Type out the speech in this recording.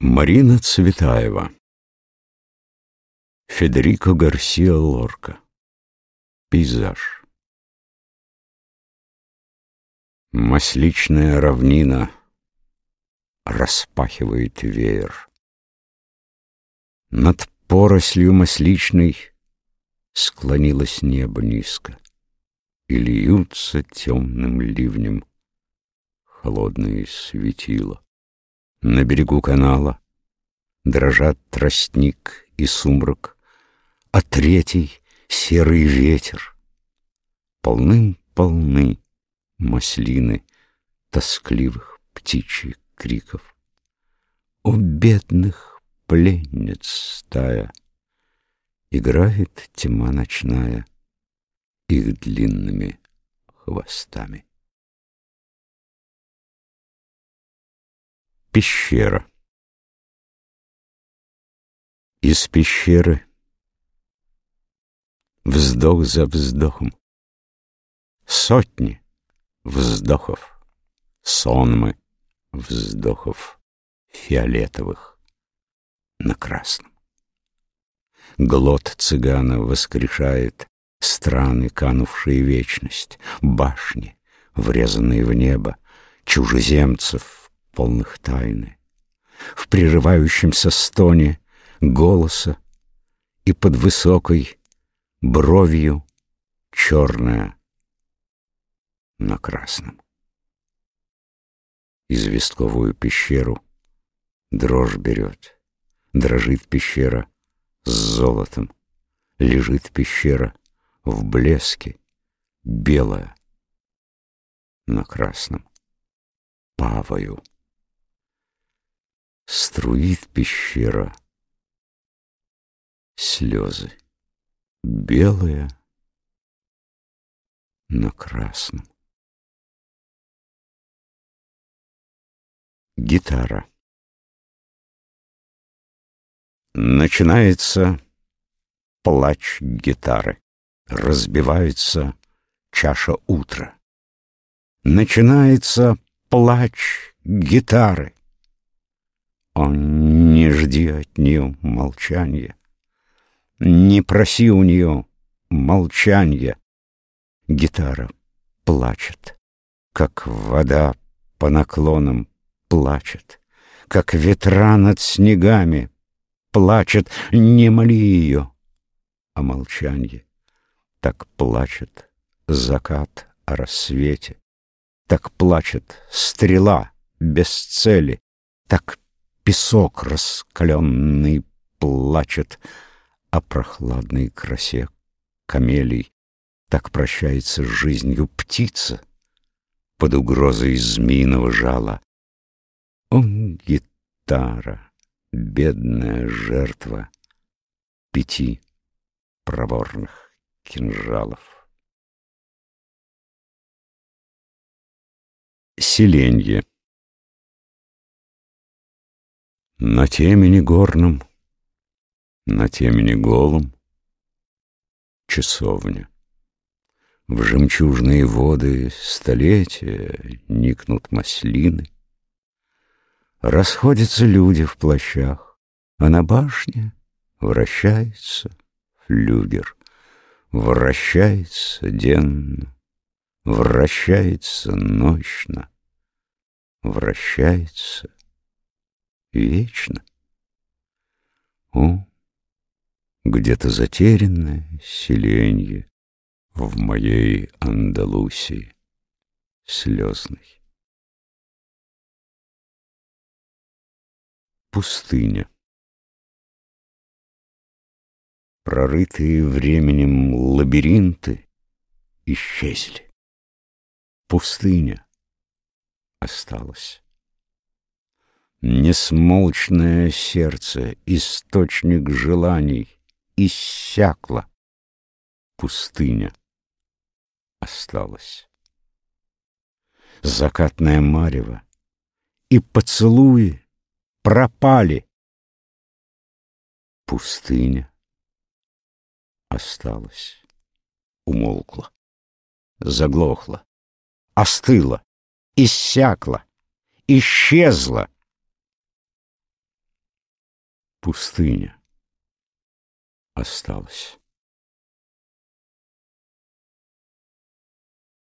Марина Цветаева Федерико Гарсиа Лорка Пейзаж Масличная равнина Распахивает веер. Над порослью масличной Склонилось небо низко, И льются темным ливнем Холодные светила. На берегу канала Дрожат тростник и сумрак, А третий — серый ветер. Полным-полны маслины Тоскливых птичьих криков. О, бедных пленниц стая! Играет тьма ночная Их длинными хвостами. Пещера Из пещеры Вздох за вздохом Сотни вздохов Сонмы вздохов Фиолетовых на красном. Глот цыгана воскрешает Страны, канувшие вечность, Башни, врезанные в небо, Чужеземцев, полных тайны, В прерывающемся стоне голоса И под высокой бровью черная на красном. Известковую пещеру дрожь берет, Дрожит пещера с золотом, Лежит пещера в блеске, Белая на красном, павою. Струит пещера слезы, белые на красном. Гитара Начинается плач гитары, разбивается чаша утра. Начинается плач гитары, о, не жди от нее молчания, Не проси у нее молчания. Гитара плачет, как вода по наклонам плачет, Как ветра над снегами плачет. Не моли ее о молчанье. Так плачет закат о рассвете, Так плачет стрела без цели, Так Песок раскаленный плачет о прохладной красе камелий. Так прощается с жизнью птица под угрозой змеиного жала. О, гитара, бедная жертва пяти проворных кинжалов. Селенье На темени горном, на темени голом Часовня. В жемчужные воды столетия Никнут маслины. Расходятся люди в плащах, А на башне вращается флюгер. Вращается денно, вращается ночно, Вращается вечно. О, где-то затерянное селенье В моей Андалусии слезной. Пустыня Прорытые временем лабиринты исчезли. Пустыня осталась. Несмолчное сердце, источник желаний, иссякло. Пустыня осталась. Закатное марево и поцелуи пропали. Пустыня осталась, умолкла, заглохла, остыла, иссякла, исчезла. Пустыня осталась.